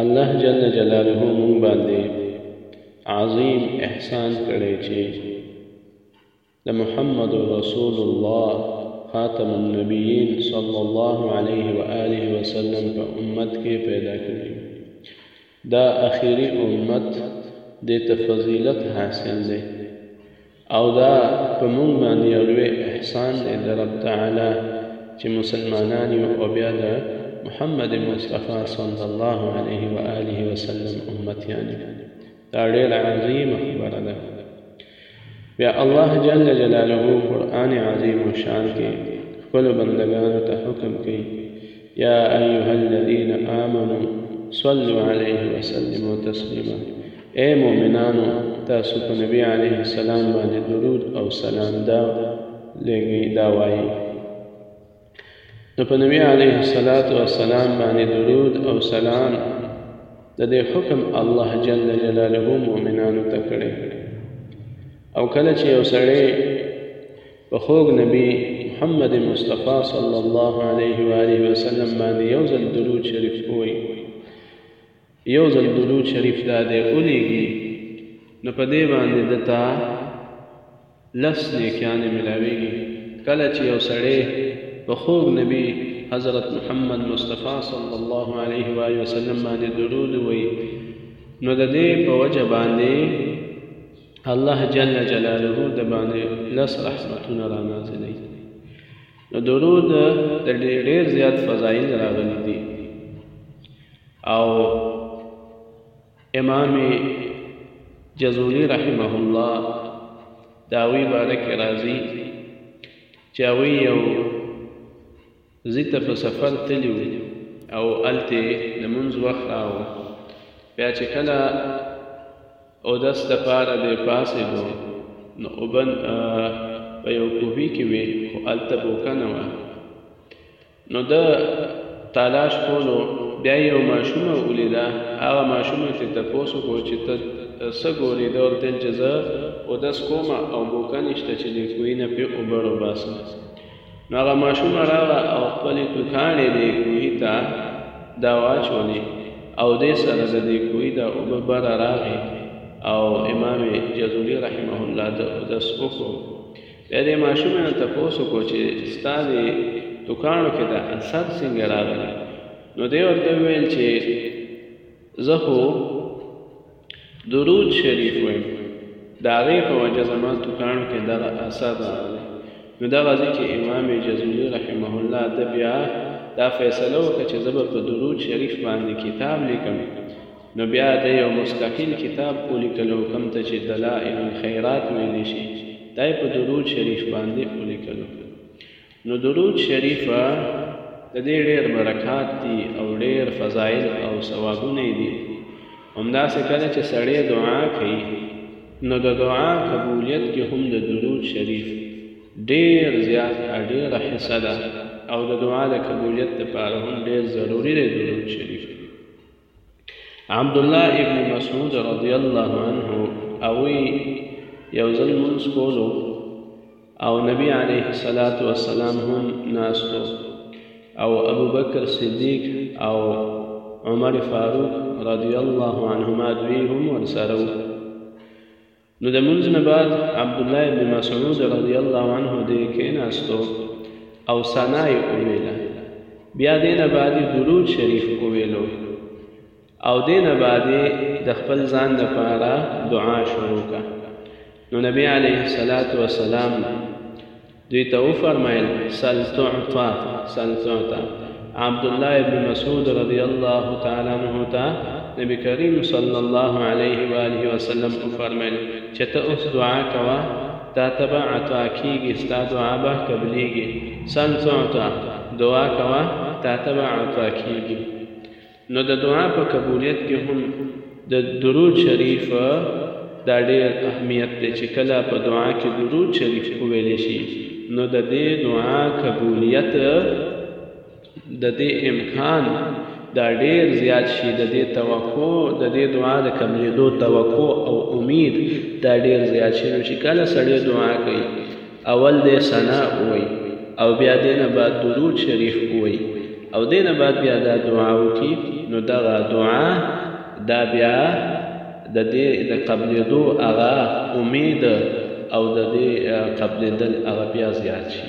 الله جل جلاله مونږ باندې عظیم احسان کړی چې د محمد رسول الله خاتم النبیین صلی الله علیه و آله وسلم په امت کې پیدا کړی دا اخیری امت دی ته فضیلت حاصل دی او دا په مونږ باندې یو لوی احسان دی د رب تعالی چې مسلمانان یو او بیا د محمد مصطفی صلی الله علیه و آله وسلم امتیان دا ډېر عظیم خبره ده بیا الله جل جلاله قرآن عظیم الشان کې خپل بندگانو ته حکم کوي یا ایها الذین آمنو صلوا علیه وسلموا تسلیما اے مؤمنانو تاسو په نبی علیه السلام باندې درود او سلام دا لګي دا وایي نو په نبی علیه الصلاة والسلام باندې درود او سلام د دې حکم الله جل جلاله مؤمنانو ته کړی او کله چې یو سړی په خوږ نبی محمد مصطفی صلی الله علیه و آله وسلم باندې یو ځل درود شریف وایي یو ځل درود شریف دا دی اولیږي نو په دې باندې دتا لس نیکیانې ملاویږي کله چې یو سړی په خوږ نبی حضرت محمد مصطفی صلی الله علیه و آله وسلم باندې درود وای نو د دې په وجه باندې الله جل جلاله د باندې لس رحمتونه را نازلې نو درود د ډېر زیات فضایل راغلي دي او امام جزوری رحمه الله داوی بارک راضی چاوی یو زیته په سفر تلیو او الته لمنز وخت راو بیا چې کله اودس لپاره دی پاسېدو نو اوبه په یو کوهي کې وې خو هلته بوکه نه وه نو ده تالاش کولو بیا یو ماشومه ولیده هغه ماشومه چې تپوس وکړو چې ته څه ګورې ده ورته چې زه اودس کوم او بوکه نشته چې د کوهي نه پې اوبه روباسم نو هغه ماشومه راغله او خپلې توکانې دې کوهي ته دا واچولې او دې سره د دې کوهي دا اوبه بره راغې او امام جزولي رحمه الله د اودس وکړو بیا دې ماشومې نه تپوس وکړو چې ستا دې توکانو کې دا اثر څنګه راغلی نو دې ورته وویل چې زه خو درود شریف وایم د هغې په وجه زما توکاڼ کې دغه اثر راغلی نو دغه ځای کې امام جزولي رحمه الله د بیا دا فیصله وکړه چې زه به په درود شریف باندې کتاب لیکم نو بیا د یو مستقل کتاب ولیکلو کوم ته چې دلائل الخیرات ویلی شي دا په درود شریف باندې ولیکلو نو درود شریف د دې ډېر برکات دي او ډېر فضایل او ثوابونه یې دي همداسې کله چې سړی دعا کوي نو د دعا قبولیت کې هم د درود شریف ډېر زیات ډېره حصه ده او د دعا د قبولیت لپاره هم ډېر ضروري دی درود شریف عبد الله ابن مسعود رضی الله عنه او یو ځل مونږ کولو او نبی علیه الصلاۃ والسلام هم ناستو او ابو بکر صدیق او عمر فاروق رضی الله عنهما دوی هم ورسره نو د منځ نه بعد عبدالله ابن مسعود رضی الله عنه دې کېناستو او ثنا یې وویله بیا دې نه بعد درود شریف وویلو او دې نه بعد د خپل ځان لپاره دعا شروع کړه نو نبی علیه الصلاۃ والسلام دوی ته وفرمایل سلتعطا سلتعطا عبد الله ابن مسعود رضی الله تعالی عنہ ته نبی کریم صلی الله علیه و آله وسلم وفرمایل چې ته اوس دعا کوه تا ته به عطا کیږي ستا دعا به قبلیږي سلتعطا دعا کوه تا ته به عطا کیږي نو د دعا په قبولیت کې هم د درود شریف دا ډېر اهمیت دی چې کله په دعا کې درود شریف وویل شي نو د دې دعا قبولیت د دې امکان دا ډېر زیات شي د دې توقع د دې دعا د قبلېدو توقع او امید دا ډېر زیات شي نو چې کله سړی دعا کوي اول دې ثنا وای او بیا دې نه بعد درود شریف وای او دې نه بعد بیا دا دعا وکي نو دا دعا دا بیا د دې د قبلېدو هغه امید او د دې قبلېدل هغه بیا زیات شي